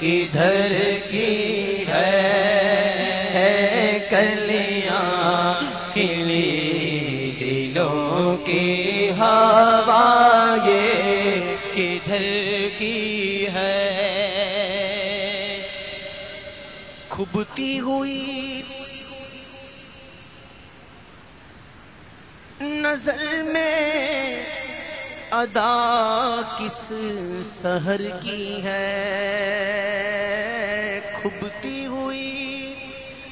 کدھر کی ہے؟ کلیاں کھلی دلوں کی ہوا یہ کدھر کی ہے؟ کھبتی ہوئی نظر میں ادا کس سہر کی ہے؟ کھبتی ہوئی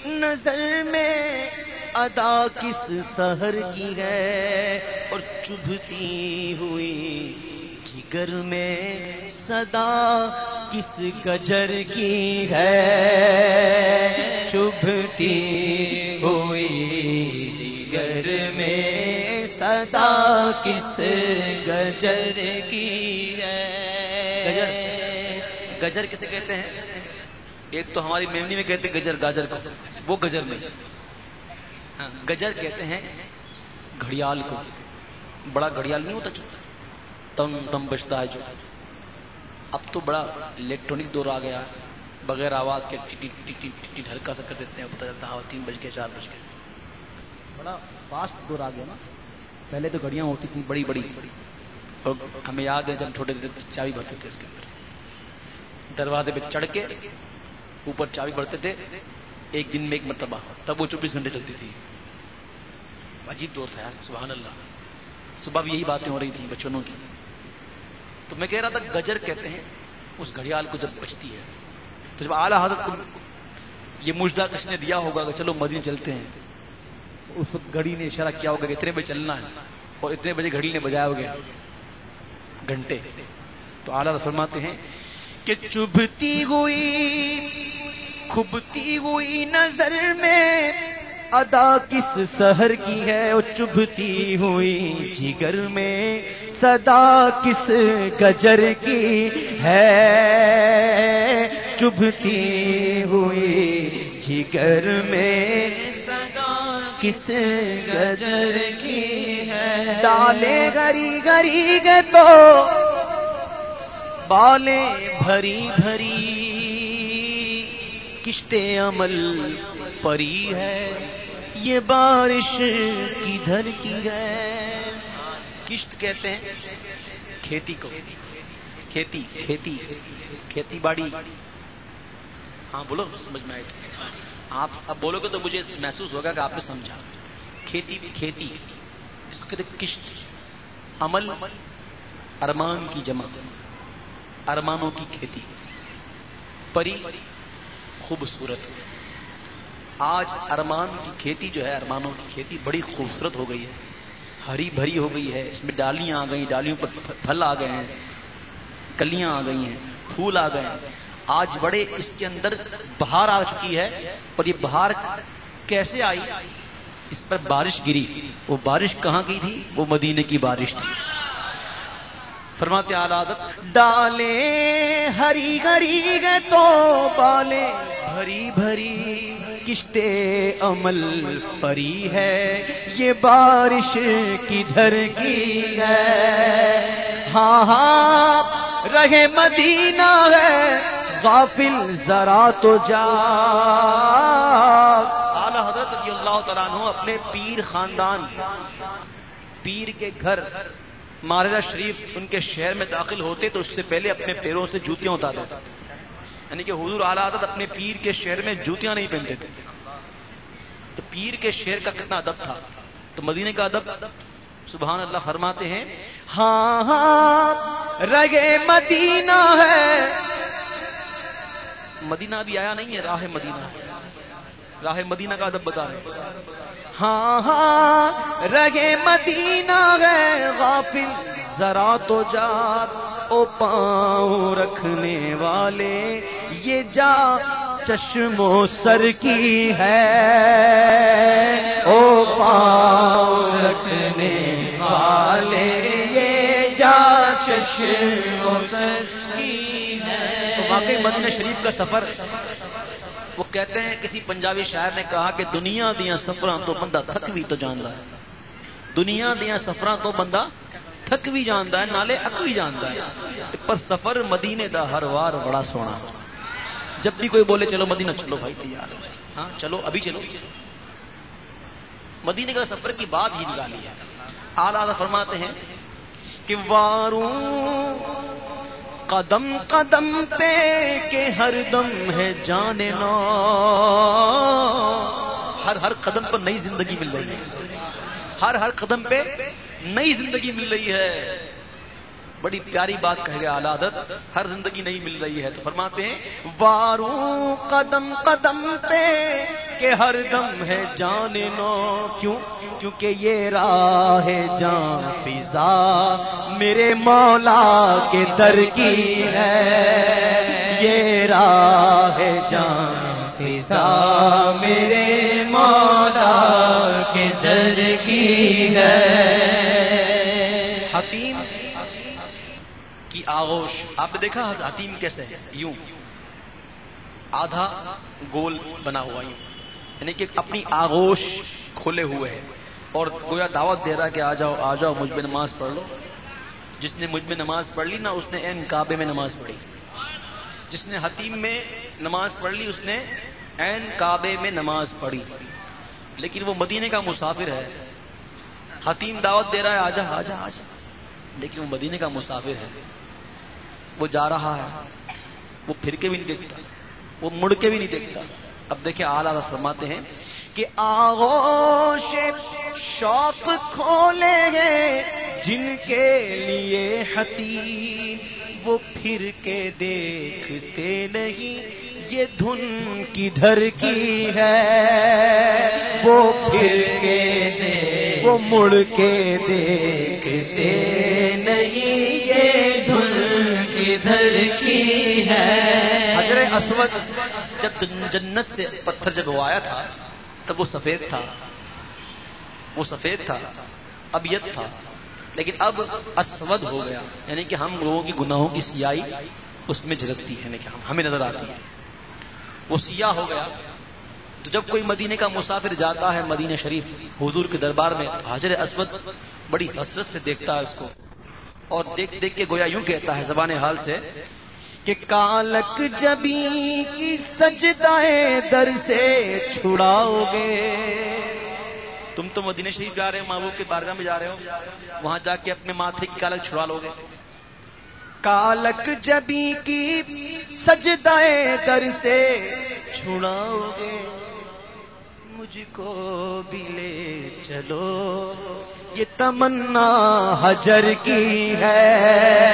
نظر میں ادا کس سہر کی ہے؟ اور چبھتی ہوئی جگر میں صدا کس گجر کی ہے؟ چبھتی کس گجر کی ہے؟ گجر کسے کہتے ہیں؟ ایک تو ہماری میمنی میں کہتے ہیں گجر گاجر کو، وہ گجر میں ہاں، گجر کہتے ہیں گھڑیال کو۔ بڑا گھڑیال نہیں ہوتا جو؟ تم تم بجتا ہے جو۔ اب تو بڑا الیکٹرانک دور آ گیا، بغیر آواز کے ٹی ٹی ٹی ٹی ہلکا سا کر دیتے ہیں پتہ چلتا ہے تین بج کے چار بج کے بڑا فاسٹ دور آ گیا نا۔ پہلے تو گھڑیاں ہوتی تھیں بڑی بڑی۔ اور ہمیں یاد ہے جب چھوٹے تھے چابی بھرتے تھے اس کے اندر۔ دروازے پہ چڑھ کے اوپر چابی بھرتے تھے۔ ایک دن میں ایک مرتبہ تب وہ چوبیس گھنٹے چلتی تھی۔ عجیب دور تھا یار سبحان اللہ۔ صبح بھی یہی باتیں ہو رہی تھیں بچوں کی۔ تو میں کہہ رہا تھا گجر کہتے ہیں اس گھڑیال کو جب بچتی ہے تو جب اعلیٰ حضرت کو یہ مجدہ کس نے دیا ہوگا کہ چلو مدینے چلتے ہیں۔ اس وقت گھڑی نے اشارہ کیا ہوگا کہ اتنے بجے چلنا ہے اور اتنے بجے گھڑی نے بجایا ہوگا گھنٹے۔ تو اعلیٰ فرماتے ہیں کہ چبھتی ہوئی، کھبتی ہوئی نظر میں ادا کس سہر کی ہے؟ وہ چبھتی ہوئی جگر میں صدا کس گجر کی ہے؟ چبھتی ہوئی جگر میں کس گجر کی ہے؟ ڈالے گری گری گے تو بالیں بھری بھری۔ کشتے عمل پری ہے، یہ بارش کدھر کی ہے؟ کشت کہتے ہیں، کھیتی کو۔ کھیتی کھیتی کھیتی باڑی۔ ہاں بولو، سمجھ میں آئے آپ اب بولو گے تو مجھے محسوس ہوگا کہ آپ نے سمجھا۔ کھیتی کھیتی، اس کو کہتے کشت۔ عمل، ارمان کی جمع۔ ارمانوں کی کھیتی۔ پری، خوبصورت۔ آج ارمان کی کھیتی جو ہے، ارمانوں کی کھیتی بڑی خوبصورت ہو گئی ہے۔ ہری بھری ہو گئی ہے۔ اس میں ڈالیاں آ گئی ڈالیوں پر پھل آ گئے ہیں۔ کلیاں آ گئی ہیں، پھول آ گئے ہیں۔ آج بڑے اس کے اندر بہار آ چکی ہے اور یہ بہار کیسے آئی؟ اس پر بارش گری۔ وہ بارش کہاں کی تھی؟ وہ مدینے کی بارش تھی۔ فرماتے عادت ڈالے ہری ہری گے تو بالے بھری بھری کشتے عمل پری ہے۔ یہ بارش کدھر کی ہے؟ ہاں ہاں رہے مدینہ ہے۔ غافل ذرا تو جا۔ اعلی حضرت رضی اللہ تعالیٰ عنہ اپنے پیر خاندان، پیر کے گھر مارا شریف ان کے شہر میں داخل ہوتے تو اس سے پہلے اپنے پیروں سے جوتیاں اتار دیتے یعنی کہ حضور اعلی حضرت اپنے پیر کے شہر میں جوتیاں نہیں پہنتے تھے۔ تو پیر کے شہر کا کتنا ادب تھا۔ تو مدینے کا ادب، سبحان اللہ فرماتے ہیں ہاں ہاں رگے مدینہ ہے۔ مدینہ بھی آیا نہیں ہے، راہ مدینہ۔ راہ مدینہ کا ادب بتا رہے ہاں ہاں رگے مدینہ ہے، غافل ذرا تو جات او پاؤں رکھنے والے، یہ جا چشم و سر کی ہے۔ او پاؤں رکھنے والے، یہ جا تو واقعی مدینہ شریف کا سفر وہ کہتے ہیں کسی پنجابی شاعر نے کہا کہ دنیا دیا سفر تو بندہ تھک بھی تو جانتا ہے۔ دنیا دیا سفر تو بندہ تھک بھی جانتا ہے، نالے اک بھی جانتا ہے۔ پر سفر مدینے دا ہر وار بڑا سونا۔ جب بھی کوئی بولے چلو مدینہ، چلو بھائی تیار ہاں چلو، ابھی چلو۔ مدینے کا سفر کی بات ہی نکالی ہے۔ آلہ فرماتے ہیں کہ واروں قدم قدم پہ کہ ہر دم ہے جانے نو ہر ہر قدم پر نئی زندگی مل رہی ہے۔ ہر ہر قدم پہ نئی زندگی مل رہی ہے۔ بڑی پیاری بات کہہ گیا عادت ہر زندگی نہیں مل رہی ہے۔ تو فرماتے ہیں واروں قدم قدم پہ کہ ہر دم ہے جان نو۔ کیوں؟ کیونکہ یہ راہ جان فضا میرے مولا کے در کی ہے۔ یہ راہ جان فضا میرے مولا کے در کی ہے۔ کی آغوش۔ آپ نے دیکھا حتیم کیسے ہے؟ یوں۔ آدھا گول بنا ہوا یوں۔ یعنی کہ اپنی آغوش کھولے ہوئے ہیں۔ اور گویا دعوت دے رہا کہ آ جاؤ آ جاؤ، مجھ میں نماز پڑھ لو۔ جس نے مجھ میں نماز پڑھ لی نا، اس نے این کعبے میں نماز پڑھی۔ جس نے حتیم میں نماز پڑھ لی، اس نے این کعبے میں نماز پڑھی۔ لیکن وہ مدینے کا مسافر ہے۔ حتیم دعوت دے رہا ہے آجا آجا آجا لیکن وہ مدینے کا مسافر ہے۔ وہ جا رہا ہے، وہ پھر کے بھی نہیں دیکھتا، وہ مڑ کے بھی نہیں دیکھتا۔ اب دیکھیں آلہ فرماتے ہیں کہ آغوش شوق کھولے گے جن کے لیے حتیم، وہ پھر کے دیکھتے نہیں، یہ دھن کی دھر کی ہے۔ وہ پھر کے دے وہ مڑ کے دیکھتے دھن کی کی ہے۔ حضر اسود جب جنت سے پتھر جب وہ آیا تھا، تب وہ سفید تھا۔ وہ سفید تھا ابیت تھا۔ لیکن اب اسود ہو گیا۔ یعنی کہ ہم لوگوں کی گناہوں کی سیاہی اس میں جھلکتی ہے یعنی کہ ہمیں نظر آتی ہے۔ وہ سیاہ ہو گیا۔ تو جب کوئی مدینے کا مسافر جاتا ہے، مدینہ شریف، حضور کے دربار میں حاضر اسود بڑی حسرت سے دیکھتا ہے اس کو۔ اور دیکھ دیکھ کے گویا یوں کہتا ہے زبان حال سے کہ کالک جبی کی سجدائے در سے چھڑاؤ گے۔ تم تو مدینہ شریف جا رہے ہو، محبوب کے بارگاہ میں جا رہے ہو، وہاں جا کے اپنے ماتھے کی کالک چھڑا لو گے۔ کالک جبی کی سجدائے در سے چھڑاؤ گے۔ مجھ کو بھی لے چلو۔ یہ تمنا حجر کی ہے۔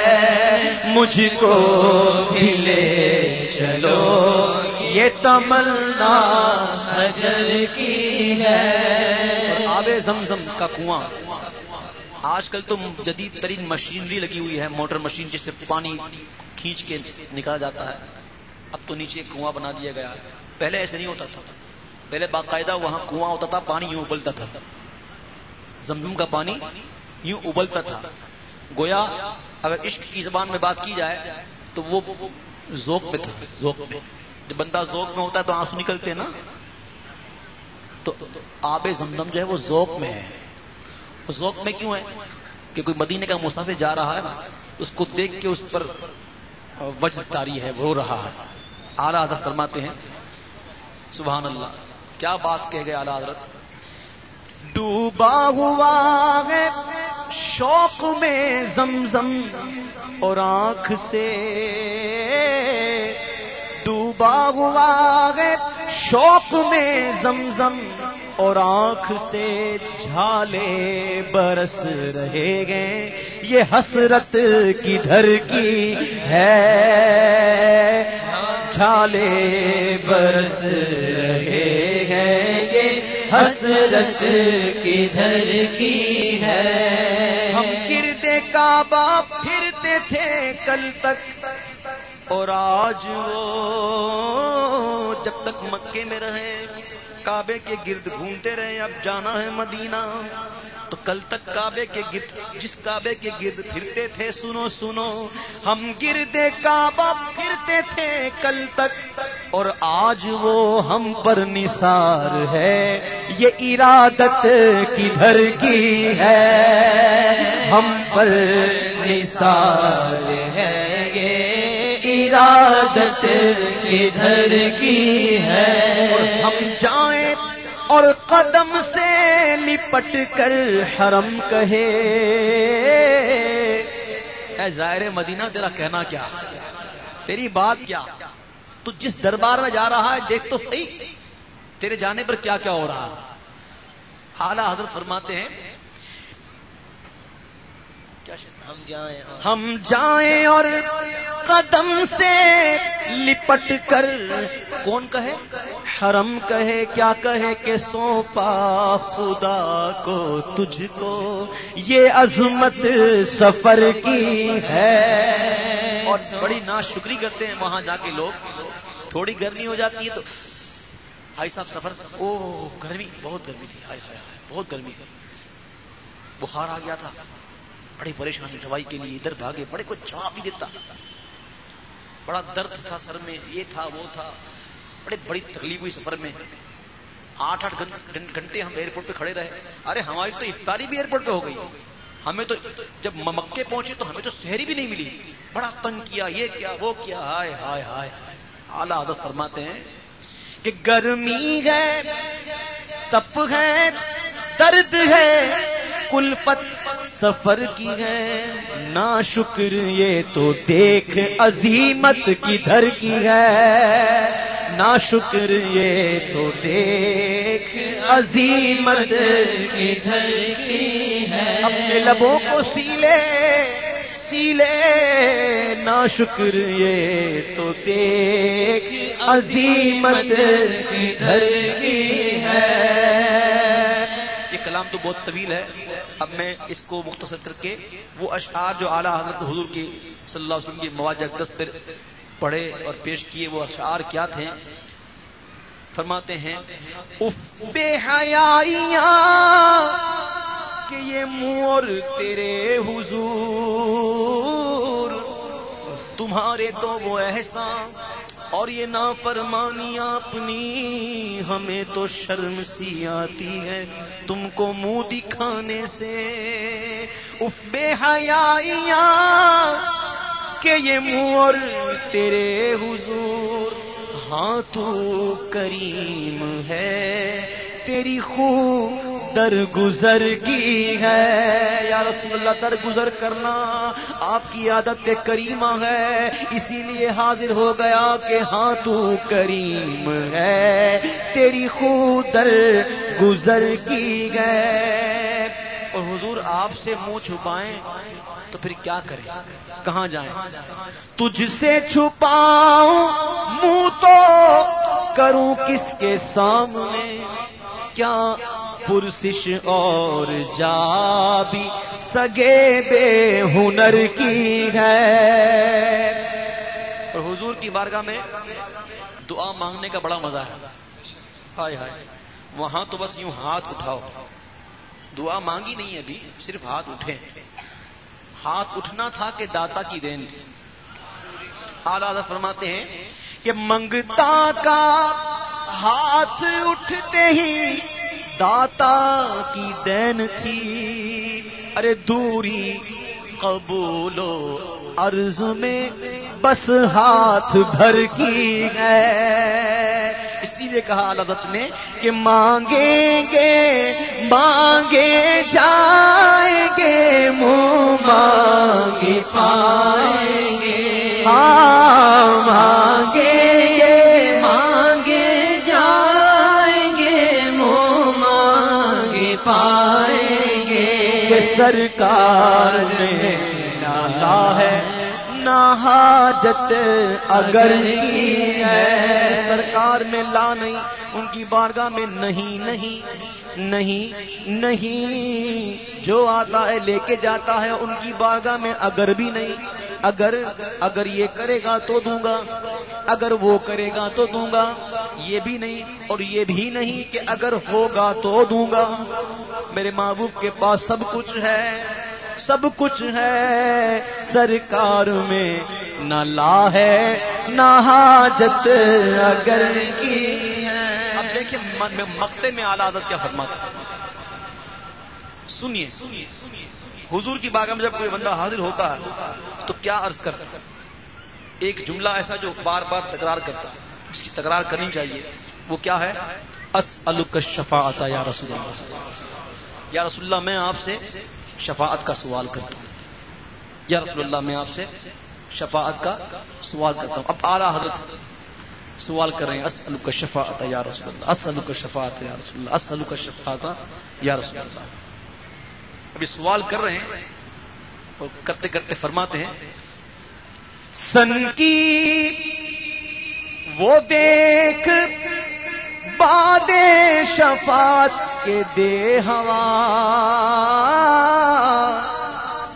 مجھ کو بھی لے چلو۔ یہ تمنا حجر کی ہے۔ آب زمزم کا کنواں۔ آج کل تو جدید ترین مشینری لگی ہوئی ہے، موٹر مشین جس سے پانی کھینچ کے نکالا جاتا ہے۔ اب تو نیچے کنواں بنا دیا گیا۔ پہلے ایسے نہیں ہوتا تھا۔ پہلے باقاعدہ وہاں کنواں ہوتا تھا، پانی یوں ابلتا تھا۔ زمزم کا پانی یوں ابلتا تھا۔ گویا اگر عشق کی زبان میں بات کی جائے تو وہ ذوق میں تھا۔ ذوق میں جب بندہ ذوق میں ہوتا ہے تو آنسو نکلتے نا۔ تو آب زمزم جو ہے وہ ذوق میں ہے۔ وہ ذوق میں کیوں ہے؟ کہ کوئی مدینے کا مسافر جا رہا ہے نا، اس کو دیکھ کے اس پر وجہ تاری ہے، رو رہا ہے۔ اعلیٰ حضرت فرماتے ہیں، سبحان اللہ۔ کیا بات کہہ گئے اعلیٰ حضرت؟ ڈوبا ہوا ہے شوق میں زمزم اور آنکھ سے ڈوبا ہوا ہے شوق میں زمزم اور آنکھ سے جھالے برس رہے گئے یہ حسرت کی دھر کی ہے۔ جھالے برس رہے گئے یہ حسرت کی دھر کی ہے؟ ہم گردے کعبہ پھرتے تھے کل تک اور آج وہ جب تک مکے میں رہے، کعبے کے گرد گھومتے رہے، اب جانا ہے مدینہ۔ تو کل تک کعبے کے گرد، جس کعبے کے گرد پھرتے تھے، سنو سنو، ہم گردے کعبہ پھرتے تھے کل تک، اور آج وہ ہم پر نثار ہے، یہ ارادت کدھر کی ہے؟ ہم پر نثار ہے، یہ ارادت کدھر کی ہے؟ ہم جائیں اور قدم سے لپٹ کر حرم کہے۔ اے ظاہر مدینہ تیرا کہنا کیا؟ تیری بات کیا؟ تو جس دربار میں جا رہا ہے دیکھ تو صحیح۔ تیرے جانے پر کیا کیا ہو رہا؟ حالہ حضرت فرماتے ہیں ہم جائیں ہم جائیں اور قدم سے لپٹ کر کون کہے؟ حرم کہے، کیا کہے کہ سونپا خدا کو، تجھ کو۔ یہ عظمت سفر کی ہے۔ اور بڑی نا شکری کرتے ہیں وہاں جا کے لوگ۔ تھوڑی گرمی ہو جاتی ہے تو بھائی صاحب سفر۔ او گرمی، بہت گرمی تھی۔ ہائے ہائے، بہت گرمی ہے۔ بخار آ گیا تھا۔ بڑی پریشانی، دوائی کے لیے ادھر بھاگے، بڑے کو چاہ بھی دیتا۔ بڑا درد تھا سر میں، یہ تھا، وہ تھا۔ بڑے بڑی تکلیف ہوئی سفر میں۔ آٹھ آٹھ گھنٹے ہم ایئرپورٹ پہ کھڑے رہے۔ ارے ہماری تو افطاری بھی ایئرپورٹ پہ ہو گئی۔ ہمیں تو جب مکے پہنچے تو ہمیں تو شہری بھی نہیں ملی۔ بڑا تنگ کیا، یہ کیا، وہ کیا، ہائے ہائے ہائے۔ اعلی عادت فرماتے ہیں کہ گرمی ہے، تپ ہے، درد ہے، کلفت سفر کی ہے۔ نا شکر، یہ تو دیکھ عظیمت کی دھر کی ہے۔ نا شکر یہ تو دیکھ، عظیمت کی کی ہے؟ اپنے لبوں کو سیلے سیلے، نا شکر یہ تو دیکھ، عظیمت کی کی ہے؟ کلام تو بہت طویل ہے۔ اب میں اس کو مختصر کر کے وہ اشعار جو اعلیٰ حضرت حضور کی صلی اللہ علیہ وسلم کی مواجہ دست پر پڑھے اور پیش کیے وہ اشعار کیا تھے؟ فرماتے ہیں، اف بے حیائیاں کہ یہ مور تیرے حضور، تمہارے تو وہ احسان اور یہ نافرمانیاں اپنی ہمیں تو شرم سی آتی ہے، تم کو منہ دکھانے سے۔ اف بے حیائیاں کہ یہ منہ تیرے حضور ہاں تو کریم ہے، تیری خوب در گزر کی ہے۔ یا رسول اللہ در گزر کرنا آپ کی عادت کریمہ ہے۔ اسی لیے حاضر ہو گیا کہ ہاں تو کریم ہے۔ تیری خود در گزر کی گئے اور حضور آپ سے منہ چھپائیں۔ تو پھر کیا کریں؟ کہاں جائیں؟ تجھ سے چھپاؤں منہ تو کروں کس کے سامنے؟ کیا پرسش اور جا بھی سگے بے ہنر کی ہے؟ اور حضور کی بارگاہ میں دعا مانگنے کا بڑا مزہ ہے۔ ہائے ہائے وہاں تو بس یوں ہاتھ اٹھاؤ۔ دعا مانگی نہیں ابھی صرف ہاتھ اٹھے ہاتھ اٹھنا تھا کہ داتا کی دین تھی۔ آلہ فرماتے ہیں کہ منگتا کا ہاتھ اٹھتے ہی داتا کی دین تھی۔ ارے دوری قبولو عرض میں بس ہاتھ بھر کی ہے۔ اسی لیے کہا لذت نے کہ ہاں، مانگیں گے مانگے جائیں گے، منہ مانگے پائیں گے۔ ہاں مانگیں گے سرکار نے ڈالا ہے نہ حاجت اگر کی ہے۔ سرکار میں لا نہیں ان کی بارگاہ میں نہیں نہیں نہیں نہیں۔ جو آتا ہے لے کے جاتا ہے ان کی بارگاہ میں اگر بھی نہیں اگر اگر یہ کرے گا تو دوں گا اگر وہ کرے گا تو دوں گا۔ یہ بھی نہیں اور یہ بھی نہیں کہ اگر ہوگا تو دوں گا۔ میرے محبوب کے پاس سب کچھ ہے۔ سب کچھ ہے۔ سرکار میں نہ لا ہے، نہ حاجت اگر کی اب دیکھیے مکتے میں اعلی عادت کیا فرماتا سنیے۔ حضور کی باغ میں جب کوئی بندہ حاضر ہوتا ہے، تو کیا عرض کرتا ایک جملہ ایسا جو بار بار تکرار کرتا ہے، جس کی تکرار کرنی چاہیے، وہ کیا ہے؟ اس الکشفا آتا یا رسول اللہ۔ یا رسول اللہ، میں آپ سے شفاعت کا سوال کرتا ہوں۔ یا رسول اللہ، میں آپ سے شفاعت کا سوال کرتا ہوں۔ اب اعلیٰ حضرت سوال کر رہے ہیں اسلو کا شفاعت یا رسول اللہ؟ اسلو کا شفاعت یا رسول اللہ؟ اسلو کا شفاعت یا رسول اللہ؟ ابھی سوال کر رہے ہیں اور کرتے کرتے فرماتے ہیں، سن کی وہ دیکھ، باد شفاعت کے دے ہوا۔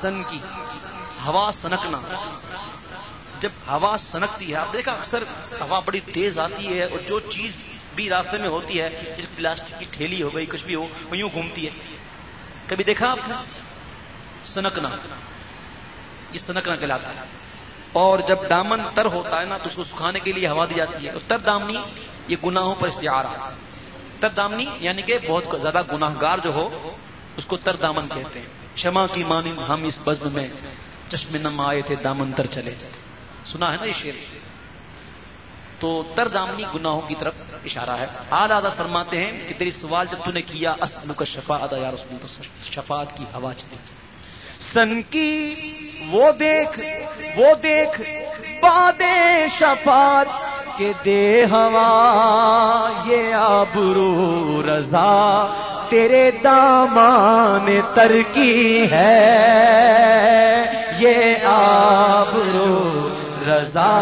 سن کی، ہوا سنکنا۔ جب ہوا سنکتی ہے، آپ دیکھا اکثر ہوا بڑی تیز آتی ہے اور جو چیز بھی راستے میں ہوتی ہے جس پلاسٹک کی تھیلی ہو گئی، کچھ بھی ہو، وہ یوں گھومتی ہے۔ کبھی دیکھا آپ؟ نے سنکنا۔ یہ سنکنا کہلاتا ہے۔ اور جب دامن تر ہوتا ہے نا، تو اس کو سکھانے کے لیے ہوا دی جاتی ہے۔ اور تر دامنی، یہ گناہوں پر اشتہار تر دامنی یعنی کہ بہت زیادہ گناہ گار جو ہو، اس کو تر دامن کہتے ہیں۔ شما کی مانند ہم اس بزم میں چشم نم آئے تھے، دامن تر چلے۔ سنا ہے نا یہ شیر تو تر دامنی گناہوں کی طرف اشارہ ہے۔ آل آدھا فرماتے ہیں کہ تیری سوال جب تو نے کیا اسم کا شفا ادا یا رسول شفاعت کی ہوا چلی۔ سن کی، وہ دیکھ وہ دیکھ، باد شفاعت۔ کہ دے ہوا یہ آبرو رضا تیرے دامان ترکی ہے۔ یہ آبرو رضا